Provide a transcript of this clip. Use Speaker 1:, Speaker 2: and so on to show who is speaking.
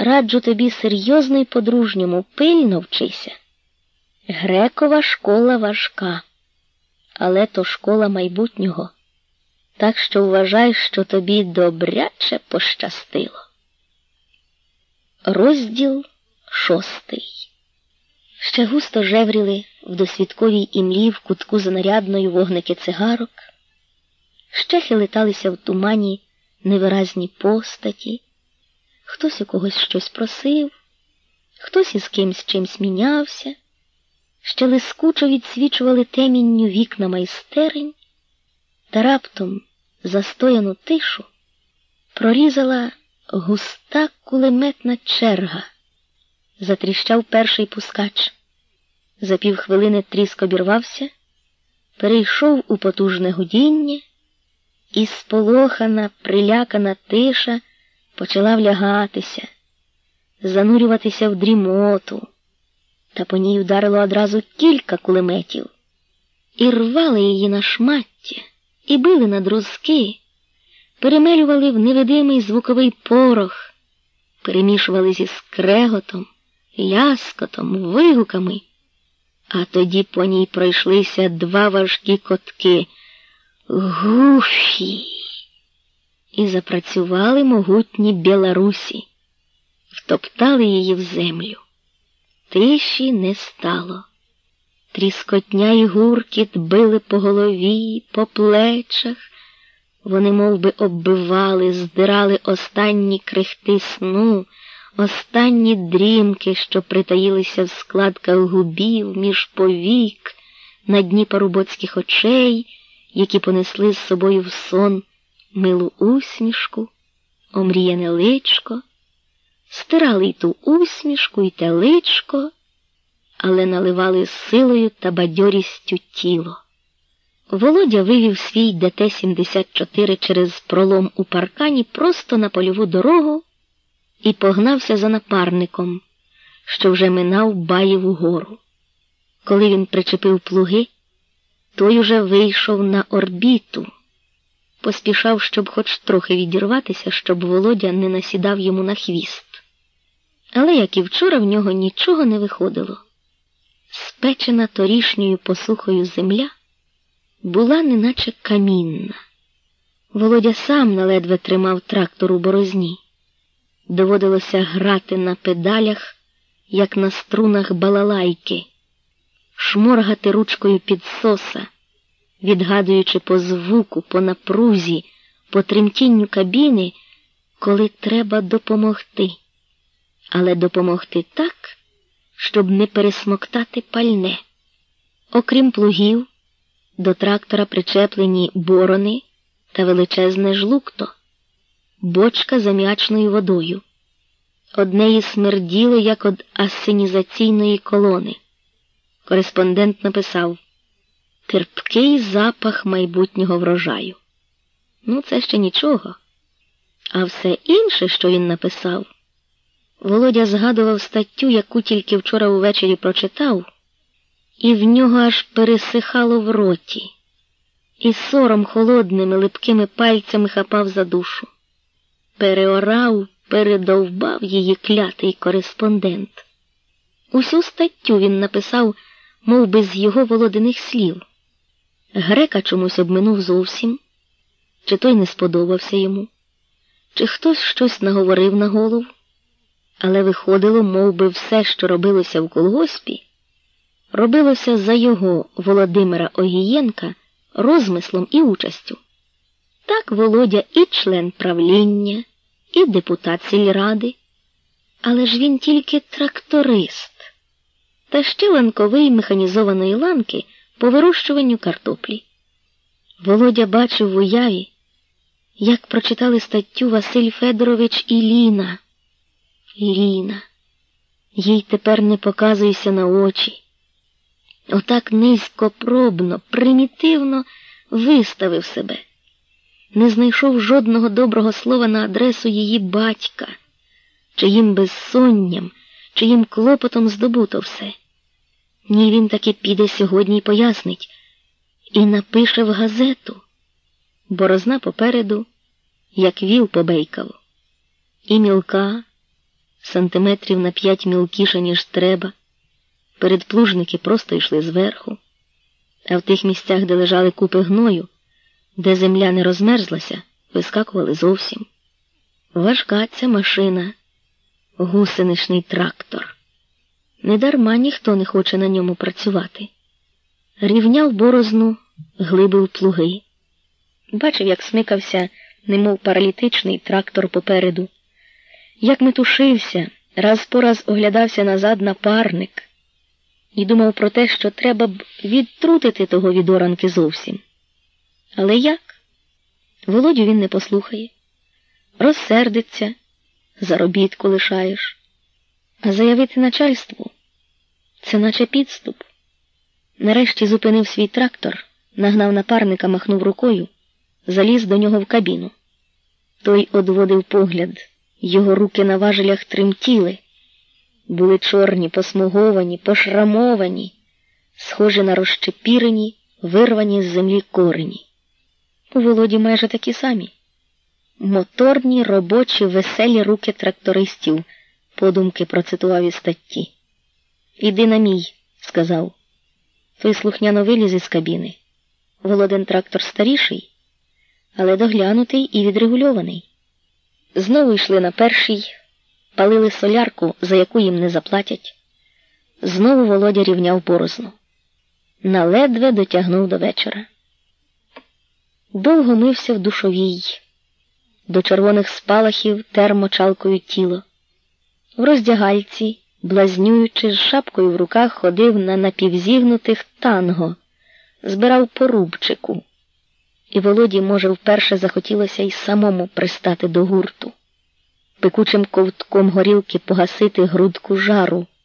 Speaker 1: раджу тобі серйозно й по-дружньому пильно вчися. Грекова школа важка, але то школа майбутнього. Так що вважай, що тобі добряче пощастило. Розділ шостий. Ще густо жевріли в досвідковій імлі в кутку за нарядною вогники цигарок, ще хилиталися в тумані невиразні постаті, хтось у когось щось просив, хтось із кимсь чимсь мінявся, ще лискучо відсвічували темінню вікна майстерень, та раптом застояну тишу прорізала густа кулеметна черга. Затріщав перший пускач. За півхвилини тріск обірвався, перейшов у потужне гудіння, і сполохана, прилякана тиша почала влягатися, занурюватися в дрімоту, та по ній вдарило одразу кілька кулеметів, і рвали її на шмаття, і били на друзки, перемелювали в невидимий звуковий порох, перемішували зі скреготом, ляскотом, вигуками. А тоді по ній пройшлися два важкі котки. Гуфі. І запрацювали могутні білорусі, втоптали її в землю. Тиші не стало. Тріскотня і гуркіт били по голові, по плечах. Вони мов би, оббивали, здирали останні крихти сну, останні дрімки, що притаїлися в складках губів між повік, на дні парубоцьких очей, які понесли з собою в сон милу усмішку, омріяне личко, стирали й ту усмішку, й те личко, але наливали силою та бадьорістю тіло. Володя вивів свій ДТ-74 через пролом у паркані просто на польову дорогу і погнався за напарником, що вже минав Баєву гору. Коли він причепив плуги, той уже вийшов на орбіту, поспішав, щоб хоч трохи відірватися, щоб Володя не насідав йому на хвіст. Але, як і вчора, в нього нічого не виходило. Спечена торішньою посухою земля була неначе камінна. Володя сам наледве тримав трактор у борозні. Доводилося грати на педалях, як на струнах балалайки, шморгати ручкою підсоса, відгадуючи по звуку, по напрузі, по тремтінню кабіни, коли треба допомогти. Але допомогти так, щоб не пересмоктати пальне. Окрім плугів, до трактора причеплені борони та величезне жлукто, бочка з аміачною водою. Одне її смерділо, як од асенізаційної колони. Кореспондент написав терпкий запах майбутнього врожаю. Ну, це ще нічого. А все інше, що він написав, Володя згадував статтю, яку тільки вчора увечері прочитав і в нього аж пересихало в роті, і сором холодними липкими пальцями хапав за душу. Переорав, передовбав її клятий кореспондент. Усю статтю він написав, мов би, з його володиних слів. Грека чомусь обминув зовсім, чи той не сподобався йому, чи хтось щось наговорив на голову, але виходило, мов би, все, що робилося в колгоспі робилося за його Володимира Огієнка розмислом і участю. Так Володя і член правління, і депутат сільради, але ж він тільки тракторист. Та ще ланковий механізованої ланки по вирощуванню картоплі. Володя бачив в уяві, як прочитали статтю Василь Федорович і Ліна. Ліна, їй тепер не показуйся на очі. Отак низькопробно, примітивно виставив себе, не знайшов жодного доброго слова на адресу її батька, чиїм безсонням, чиїм клопотом здобуто все. Ні, він таки піде сьогодні і пояснить, і напише в газету. Борозна попереду, як віл побейкав, і мілка, сантиметрів на п'ять мілкіша, ніж треба. Передплужники просто йшли зверху, а в тих місцях, де лежали купи гною, де земля не розмерзлася, вискакували зовсім. Важка ця машина, гусеничний трактор. Недарма ніхто не хоче на ньому працювати. Рівняв борозну, глибив плуги. Бачив, як смикався, немов паралітичний трактор попереду, як метушився, раз по раз оглядався назад напарник і думав про те, що треба б відтрутити того від оранки зовсім. Але як? Володю він не послухає, розсердиться, заробітку лишаєш, а заявити начальству це наче підступ. Нарешті зупинив свій трактор, нагнав напарника, махнув рукою, заліз до нього в кабіну. Той одводив погляд, його руки на важелях тремтіли, були чорні, посмуговані, пошрамовані, схожі на розчепірені, вирвані з землі корені. У Володі майже такі самі. Моторні, робочі, веселі руки трактористів, подумки процитував із статті. Іди на мій, сказав. Той слухняно виліз із кабіни. Володин трактор старіший, але доглянутий і відрегульований. Знову йшли на перший, палили солярку, за яку їм не заплатять. Знову Володя рівняв борозну. Наледве дотягнув до вечора. Довго мився в душовій, до червоних спалахів термочалкою тіло. В роздягальці, блазнюючи, з шапкою в руках ходив на напівзігнутих танго, збирав порубчику. І Володі, може, вперше захотілося й самому пристати до гурту, пекучим ковтком горілки погасити грудку жару,